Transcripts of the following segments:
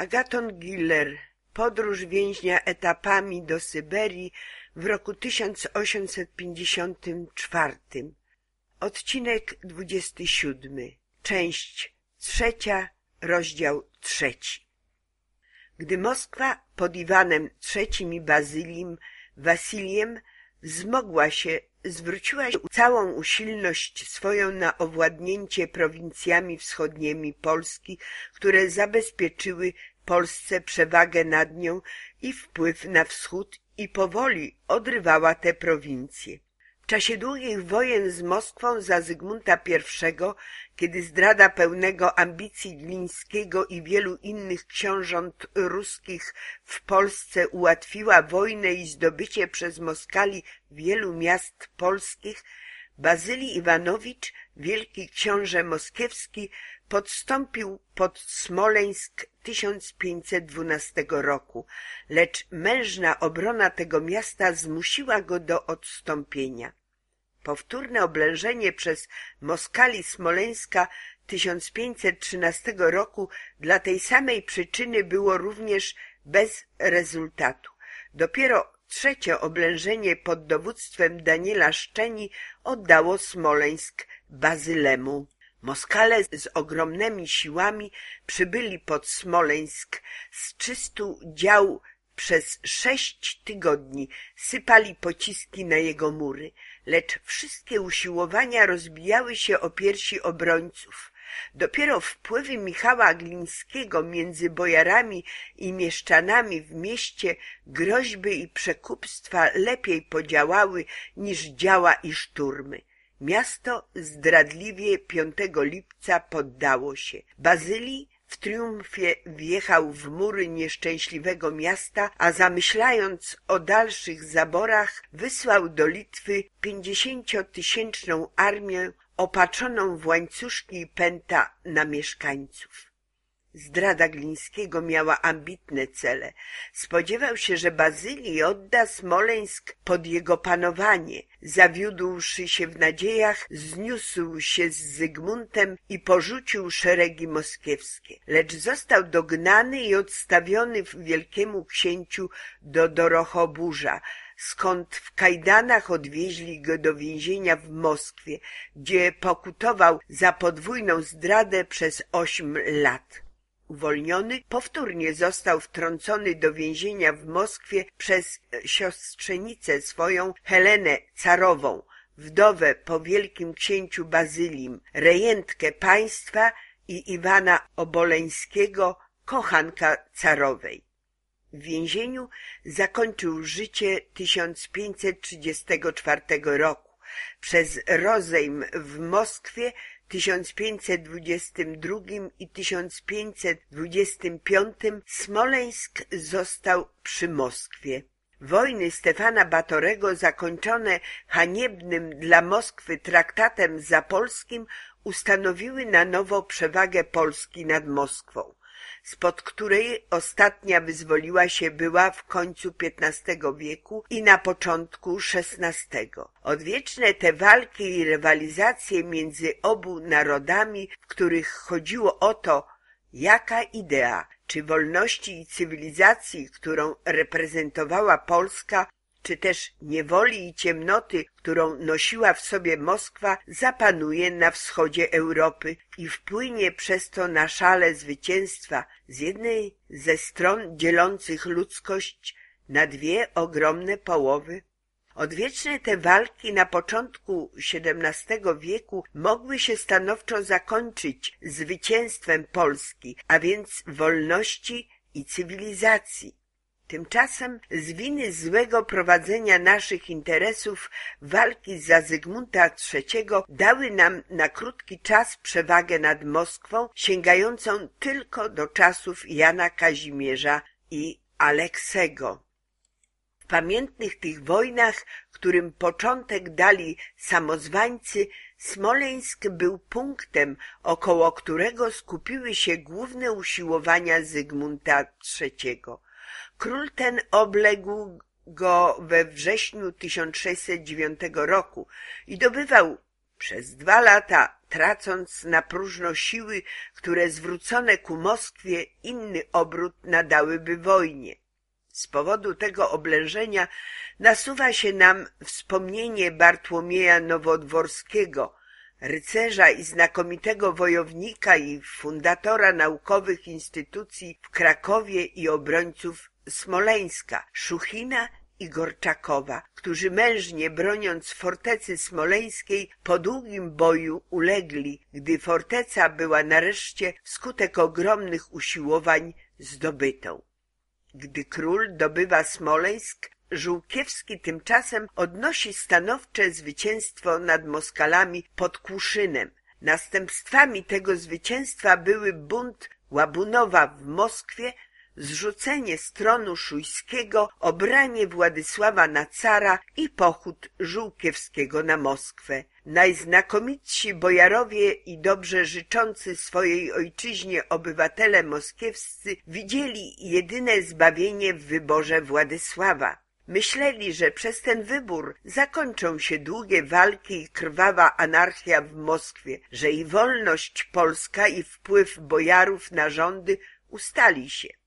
Agaton Giller Podróż więźnia etapami do Syberii w roku 1854 Odcinek 27 Część trzecia Rozdział trzeci. Gdy Moskwa pod Iwanem III i Bazylim Wasiliem wzmogła się, zwróciła całą usilność swoją na owładnięcie prowincjami wschodnimi Polski, które zabezpieczyły Polsce przewagę nad nią i wpływ na wschód i powoli odrywała te prowincje. W czasie długich wojen z Moskwą za Zygmunta I, kiedy zdrada pełnego ambicji Glińskiego i wielu innych książąt ruskich w Polsce ułatwiła wojnę i zdobycie przez Moskali wielu miast polskich, Bazylii Iwanowicz, wielki książę moskiewski, podstąpił pod Smoleńsk 1512 roku, lecz mężna obrona tego miasta zmusiła go do odstąpienia. Powtórne oblężenie przez Moskali Smoleńska 1513 roku dla tej samej przyczyny było również bez rezultatu. Dopiero trzecie oblężenie pod dowództwem Daniela Szczeni oddało Smoleńsk Bazylemu. Moskale z ogromnymi siłami przybyli pod Smoleńsk z czystu dział przez sześć tygodni sypali pociski na jego mury, lecz wszystkie usiłowania rozbijały się o piersi obrońców. Dopiero wpływy Michała Glińskiego między bojarami i mieszczanami w mieście groźby i przekupstwa lepiej podziałały niż działa i szturmy. Miasto zdradliwie 5 lipca poddało się. Bazylii w triumfie wjechał w mury nieszczęśliwego miasta, a zamyślając o dalszych zaborach, wysłał do Litwy pięćdziesięciotysięczną armię opatrzoną w łańcuszki i pęta na mieszkańców. Zdrada Glińskiego miała ambitne cele. Spodziewał się, że Bazylii odda Smoleńsk pod jego panowanie. Zawiódłszy się w nadziejach, zniósł się z Zygmuntem i porzucił szeregi moskiewskie. Lecz został dognany i odstawiony wielkiemu księciu do Dorochoburza, skąd w kajdanach odwieźli go do więzienia w Moskwie, gdzie pokutował za podwójną zdradę przez osiem lat. Uwolniony, powtórnie został wtrącony do więzienia w Moskwie przez siostrzenicę swoją Helenę Carową, wdowę po wielkim księciu Bazylim, rejentkę państwa i Iwana Oboleńskiego, kochanka carowej. W więzieniu zakończył życie 1534 roku. Przez rozejm w Moskwie 1522 i 1525 Smoleńsk został przy Moskwie. Wojny Stefana Batorego zakończone haniebnym dla Moskwy traktatem zapolskim ustanowiły na nowo przewagę Polski nad Moskwą spod której ostatnia wyzwoliła się była w końcu XV wieku i na początku XVI. Odwieczne te walki i rywalizacje między obu narodami, w których chodziło o to, jaka idea, czy wolności i cywilizacji, którą reprezentowała Polska, czy też niewoli i ciemnoty, którą nosiła w sobie Moskwa, zapanuje na wschodzie Europy i wpłynie przez to na szale zwycięstwa z jednej ze stron dzielących ludzkość na dwie ogromne połowy. Odwieczne te walki na początku XVII wieku mogły się stanowczo zakończyć zwycięstwem Polski, a więc wolności i cywilizacji. Tymczasem z winy złego prowadzenia naszych interesów walki za Zygmunta III dały nam na krótki czas przewagę nad Moskwą, sięgającą tylko do czasów Jana Kazimierza i Aleksego. W pamiętnych tych wojnach, którym początek dali samozwańcy, Smoleńsk był punktem, około którego skupiły się główne usiłowania Zygmunta III. Król ten obległ go we wrześniu 1609 roku i dobywał przez dwa lata tracąc na próżno siły, które zwrócone ku Moskwie inny obrót nadałyby wojnie. Z powodu tego oblężenia nasuwa się nam wspomnienie Bartłomieja Nowodworskiego, rycerza i znakomitego wojownika i fundatora naukowych instytucji w Krakowie i obrońców Smoleńska, Szuchina i Gorczakowa, którzy mężnie broniąc fortecy smoleńskiej po długim boju ulegli, gdy forteca była nareszcie wskutek ogromnych usiłowań zdobytą. Gdy król dobywa Smoleńsk, Żółkiewski tymczasem odnosi stanowcze zwycięstwo nad Moskalami pod Kłuszynem. Następstwami tego zwycięstwa były bunt Łabunowa w Moskwie, zrzucenie stronu szujskiego, obranie Władysława na cara i pochód Żółkiewskiego na Moskwę. Najznakomitsi bojarowie i dobrze życzący swojej ojczyźnie obywatele moskiewscy widzieli jedyne zbawienie w wyborze Władysława. Myśleli, że przez ten wybór zakończą się długie walki i krwawa anarchia w Moskwie, że i wolność polska i wpływ bojarów na rządy ustali się.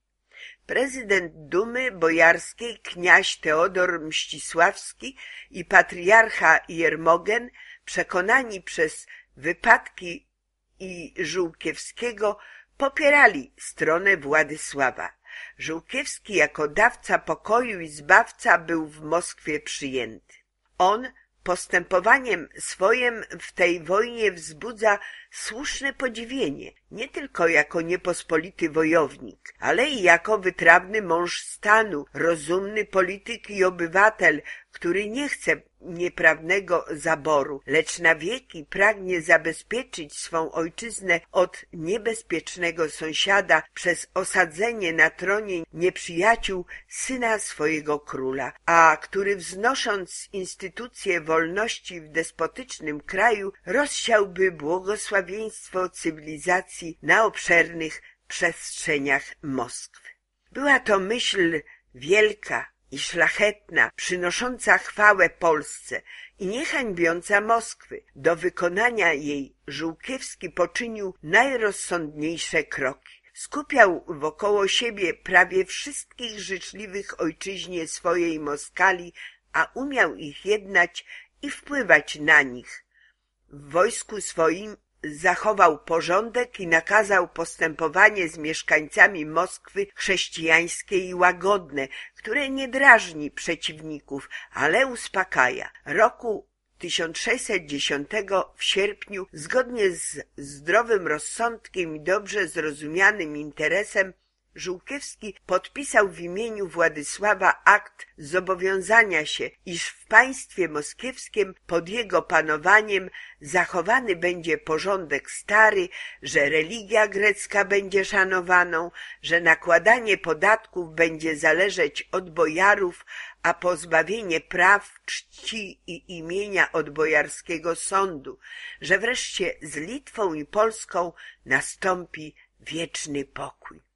Prezydent Dumy Bojarskiej, kniaź Teodor Mścisławski i patriarcha Jermogen, przekonani przez wypadki i Żółkiewskiego, popierali stronę Władysława. Żółkiewski jako dawca pokoju i zbawca był w Moskwie przyjęty. On postępowaniem swoim w tej wojnie wzbudza słuszne podziwienie, nie tylko jako niepospolity wojownik, ale i jako wytrawny mąż stanu, rozumny polityk i obywatel, który nie chce nieprawnego zaboru, lecz na wieki pragnie zabezpieczyć swą ojczyznę od niebezpiecznego sąsiada przez osadzenie na tronie nieprzyjaciół syna swojego króla, a który wznosząc instytucje wolności w despotycznym kraju rozsiałby błogosławieństwo cywilizacji na obszernych przestrzeniach Moskwy. Była to myśl wielka, i szlachetna, przynosząca chwałę Polsce i niehańbiąca Moskwy. Do wykonania jej Żółkiewski poczynił najrozsądniejsze kroki. Skupiał wokoło siebie prawie wszystkich życzliwych ojczyźnie swojej Moskali, a umiał ich jednać i wpływać na nich. W wojsku swoim zachował porządek i nakazał postępowanie z mieszkańcami Moskwy chrześcijańskie i łagodne, które nie drażni przeciwników, ale uspokaja. Roku 1610 w sierpniu, zgodnie z zdrowym rozsądkiem i dobrze zrozumianym interesem, Żółkiewski podpisał w imieniu Władysława akt zobowiązania się, iż w państwie moskiewskim pod jego panowaniem zachowany będzie porządek stary, że religia grecka będzie szanowaną, że nakładanie podatków będzie zależeć od bojarów, a pozbawienie praw, czci i imienia od bojarskiego sądu, że wreszcie z Litwą i Polską nastąpi wieczny pokój.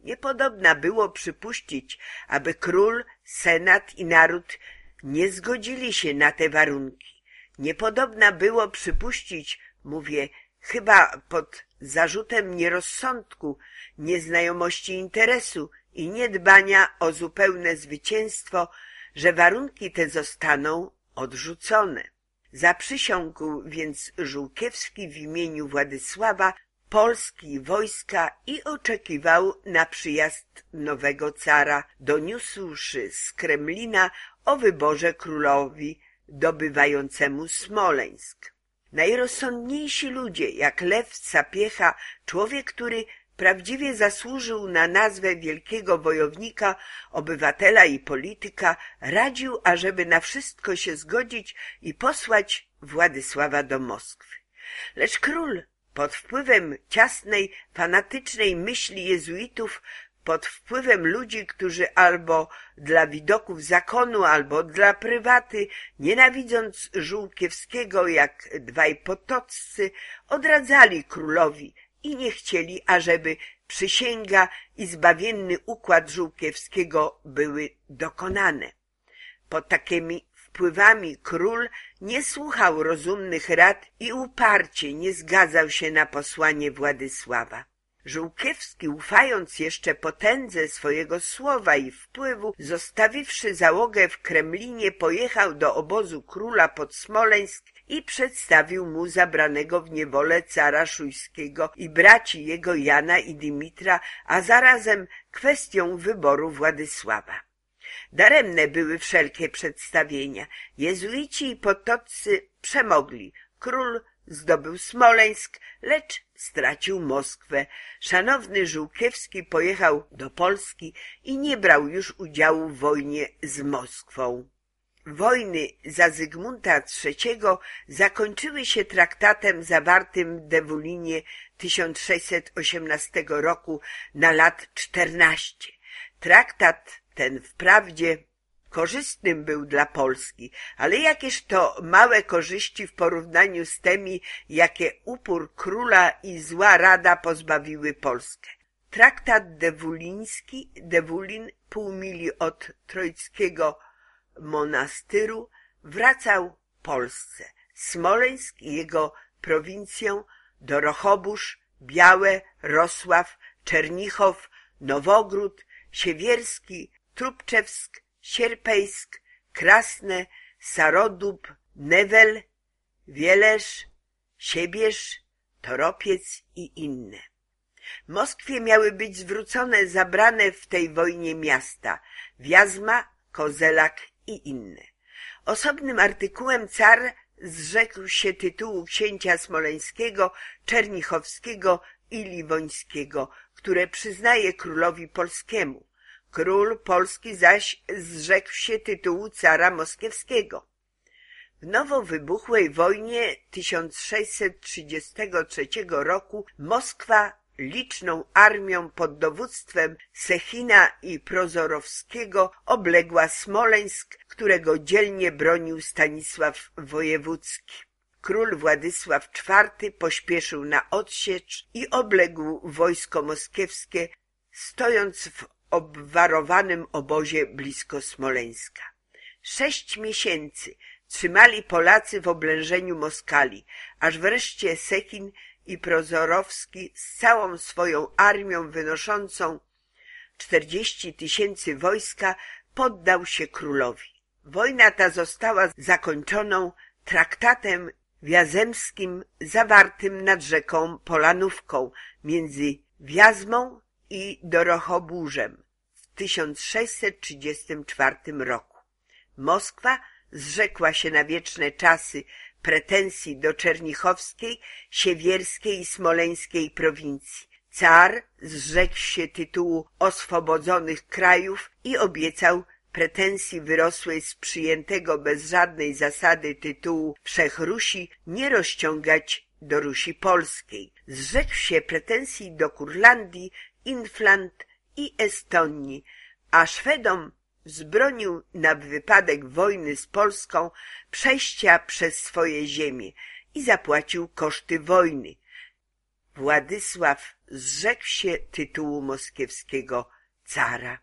Niepodobna było przypuścić, aby król, senat i naród nie zgodzili się na te warunki. Niepodobna było przypuścić, mówię, chyba pod zarzutem nierozsądku, nieznajomości interesu i niedbania o zupełne zwycięstwo, że warunki te zostaną odrzucone. Zaprzysiągł więc Żółkiewski w imieniu Władysława Polski wojska i oczekiwał na przyjazd nowego cara, doniósłszy z Kremlina o wyborze królowi dobywającemu Smoleńsk. Najrozsądniejsi ludzie, jak Lew Sapiecha, człowiek, który prawdziwie zasłużył na nazwę wielkiego wojownika, obywatela i polityka, radził, ażeby na wszystko się zgodzić i posłać Władysława do Moskwy. Lecz król pod wpływem ciasnej, fanatycznej myśli jezuitów, pod wpływem ludzi, którzy albo dla widoków zakonu, albo dla prywaty, nienawidząc Żółkiewskiego jak dwaj potoccy, odradzali królowi i nie chcieli, ażeby przysięga i zbawienny układ Żółkiewskiego były dokonane. Pod takimi wpływami król nie słuchał rozumnych rad i uparcie nie zgadzał się na posłanie Władysława. Żółkiewski, ufając jeszcze potędze swojego słowa i wpływu, zostawiwszy załogę w Kremlinie, pojechał do obozu króla pod Smoleńsk i przedstawił mu zabranego w niewolę cara szujskiego i braci jego Jana i Dymitra, a zarazem kwestią wyboru Władysława. Daremne były wszelkie przedstawienia. Jezuici i potoccy przemogli. Król zdobył Smoleńsk, lecz stracił Moskwę. Szanowny Żółkiewski pojechał do Polski i nie brał już udziału w wojnie z Moskwą. Wojny za Zygmunta III zakończyły się traktatem zawartym w Dewulinie 1618 roku na lat 14. Traktat ten wprawdzie korzystnym był dla Polski, ale jakież to małe korzyści w porównaniu z tymi, jakie upór króla i zła rada pozbawiły Polskę. Traktat dewuliński, Dewulin, pół mili od Trojckiego monastyru, wracał Polsce. Smoleńsk i jego prowincją Dorochobusz, Białe, Rosław, Czernichow, Nowogród, Siewierski, Trubczewsk, Sierpejsk, Krasne, Sarodub, Newel, Wielesz, Siebierz, Toropiec i inne. Moskwie miały być zwrócone zabrane w tej wojnie miasta Wiazma, Kozelak i inne. Osobnym artykułem car zrzekł się tytułu księcia smoleńskiego, czernichowskiego i liwońskiego, które przyznaje królowi polskiemu. Król polski zaś zrzekł się tytułu cara moskiewskiego. W nowo wybuchłej wojnie 1633 roku Moskwa liczną armią pod dowództwem Sechina i Prozorowskiego obległa Smoleńsk, którego dzielnie bronił Stanisław Wojewódzki. Król Władysław IV pośpieszył na odsiecz i obległ wojsko moskiewskie, stojąc w obwarowanym obozie blisko Smoleńska. Sześć miesięcy trzymali Polacy w oblężeniu Moskali, aż wreszcie Sechin i Prozorowski z całą swoją armią wynoszącą czterdzieści tysięcy wojska poddał się królowi. Wojna ta została zakończoną traktatem wiazemskim zawartym nad rzeką Polanówką między Wiazmą i Dorochoburzem w 1634 roku. Moskwa zrzekła się na wieczne czasy pretensji do czernichowskiej, siewierskiej i smoleńskiej prowincji. Car zrzekł się tytułu oswobodzonych krajów i obiecał pretensji wyrosłej z przyjętego bez żadnej zasady tytułu Wszech Rusi nie rozciągać do Rusi Polskiej. Zrzekł się pretensji do Kurlandii, Inflant i Estonii, a Szwedom wzbronił na wypadek wojny z Polską przejścia przez swoje ziemie i zapłacił koszty wojny. Władysław zrzekł się tytułu moskiewskiego cara.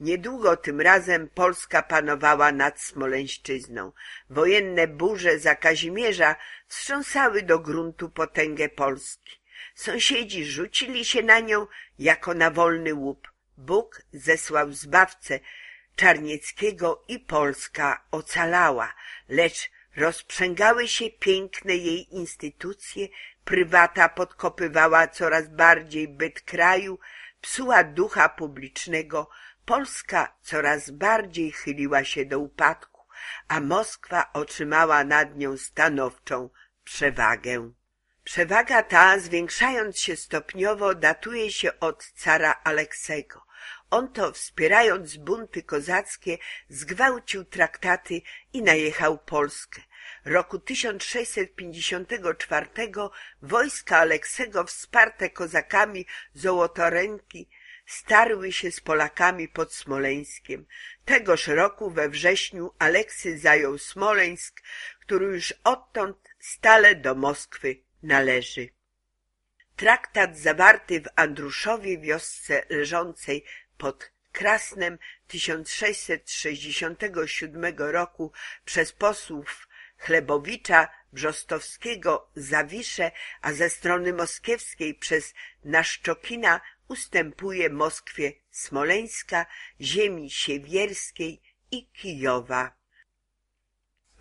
Niedługo tym razem Polska panowała nad Smoleńszczyzną. Wojenne burze za Kazimierza wstrząsały do gruntu potęgę Polski. Sąsiedzi rzucili się na nią jako na wolny łup. Bóg zesłał zbawcę, Czarnieckiego i Polska ocalała, lecz rozprzęgały się piękne jej instytucje, prywata podkopywała coraz bardziej byt kraju, psuła ducha publicznego, Polska coraz bardziej chyliła się do upadku, a Moskwa otrzymała nad nią stanowczą przewagę. Przewaga ta, zwiększając się stopniowo, datuje się od cara Aleksego. On to, wspierając bunty kozackie, zgwałcił traktaty i najechał Polskę. Roku 1654 wojska Aleksego wsparte kozakami Zołotoręki starły się z Polakami pod Smoleńskiem. Tegoż roku we wrześniu Aleksy zajął Smoleńsk, który już odtąd stale do Moskwy należy. Traktat zawarty w Andruszowie wiosce leżącej pod Krasnem 1667 roku przez posłów Chlebowicza, Brzostowskiego, Zawisze, a ze strony moskiewskiej przez Naszczokina ustępuje Moskwie Smoleńska, ziemi siewierskiej i Kijowa.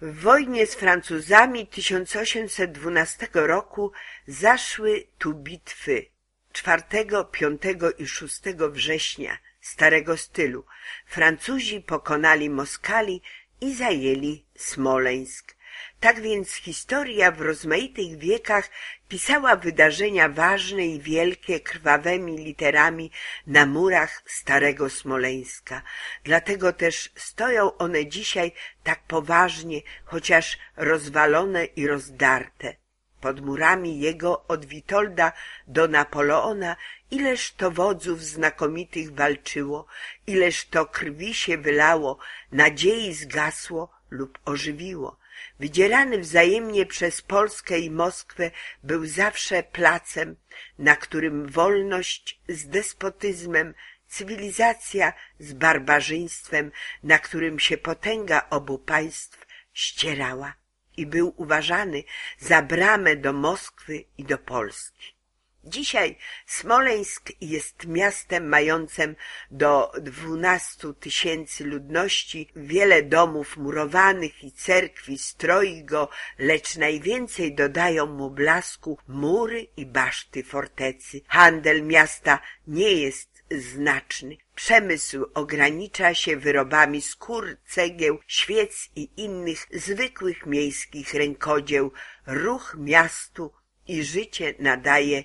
W wojnie z Francuzami 1812 roku zaszły tu bitwy 4, 5 i 6 września starego stylu. Francuzi pokonali Moskali i zajęli Smoleńsk. Tak więc historia w rozmaitych wiekach pisała wydarzenia ważne i wielkie krwawymi literami na murach starego Smoleńska. Dlatego też stoją one dzisiaj tak poważnie, chociaż rozwalone i rozdarte. Pod murami jego od Witolda do Napoleona ileż to wodzów znakomitych walczyło, ileż to krwi się wylało, nadziei zgasło lub ożywiło. Wydzierany wzajemnie przez Polskę i Moskwę był zawsze placem, na którym wolność z despotyzmem, cywilizacja z barbarzyństwem, na którym się potęga obu państw ścierała i był uważany za bramę do Moskwy i do Polski. Dzisiaj Smoleńsk jest miastem mającym do dwunastu tysięcy ludności, wiele domów murowanych i cerkwi stroi go, lecz najwięcej dodają mu blasku mury i baszty fortecy. Handel miasta nie jest znaczny. Przemysł ogranicza się wyrobami skór, cegieł, świec i innych zwykłych miejskich rękodzieł. Ruch miastu i życie nadaje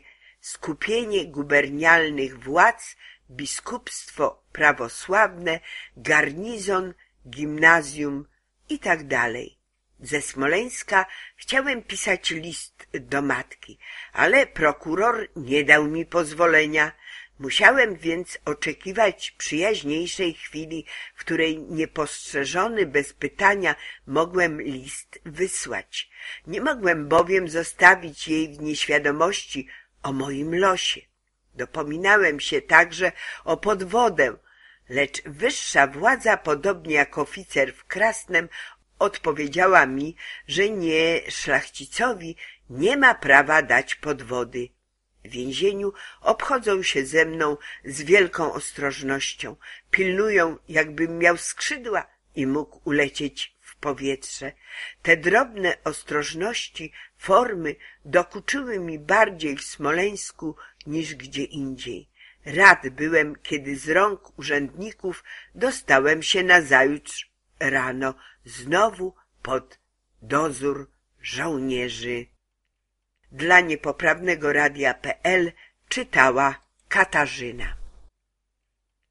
skupienie gubernialnych władz, biskupstwo prawosławne, garnizon, gimnazjum itd. Tak Ze Smoleńska chciałem pisać list do matki, ale prokuror nie dał mi pozwolenia. Musiałem więc oczekiwać przyjaźniejszej chwili, w której niepostrzeżony bez pytania mogłem list wysłać. Nie mogłem bowiem zostawić jej w nieświadomości o moim losie. Dopominałem się także o podwodę, lecz wyższa władza, podobnie jak oficer w Krasnem, odpowiedziała mi, że nie szlachcicowi nie ma prawa dać podwody. W więzieniu obchodzą się ze mną z wielką ostrożnością, pilnują, jakbym miał skrzydła i mógł ulecieć w powietrze. Te drobne ostrożności, formy dokuczyły mi bardziej w Smoleńsku niż gdzie indziej. Rad byłem, kiedy z rąk urzędników dostałem się nazajutrz rano znowu pod dozór żołnierzy. Dla niepoprawnego radia.pl czytała Katarzyna.